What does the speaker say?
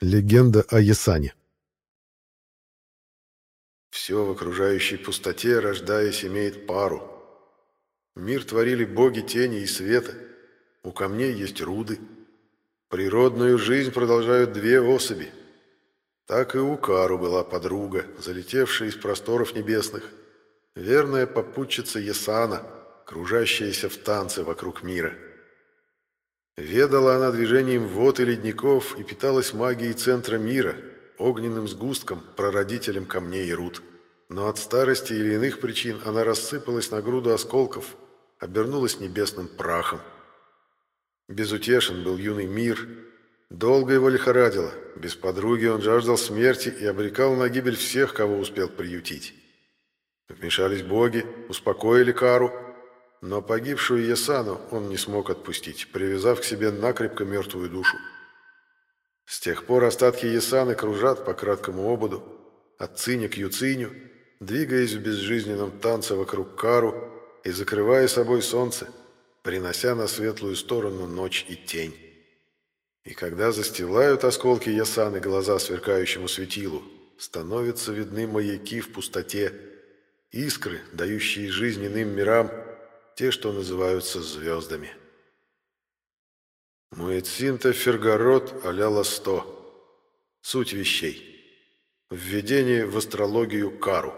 Легенда о Ясане. Все в окружающей пустоте, рождаясь, имеет пару. Мир творили боги тени и света. У камней есть руды. Природную жизнь продолжают две особи. Так и у Кару была подруга, залетевшая из просторов небесных. Верная попутчица Ясана, кружащаяся в танце вокруг мира. Ведала она движением вод и ледников и питалась магией центра мира, огненным сгустком, прародителем камней и руд. Но от старости или иных причин она рассыпалась на груду осколков, обернулась небесным прахом. Безутешен был юный мир, долго его лихорадило, без подруги он жаждал смерти и обрекал на гибель всех, кого успел приютить. Вмешались боги, успокоили Кару, но погибшую Ясану он не смог отпустить, привязав к себе накрепко мертвую душу. С тех пор остатки Ясаны кружат по краткому ободу, от циня к юциню, двигаясь в безжизненном танце вокруг Кару и закрывая собой солнце, принося на светлую сторону ночь и тень. И когда застилают осколки Ясаны глаза сверкающему светилу, становятся видны маяки в пустоте, искры, дающие жизненным мирам, те, что называются звездами. Муэцинта Фергород а-ля Ласто. Суть вещей. Введение в астрологию Кару.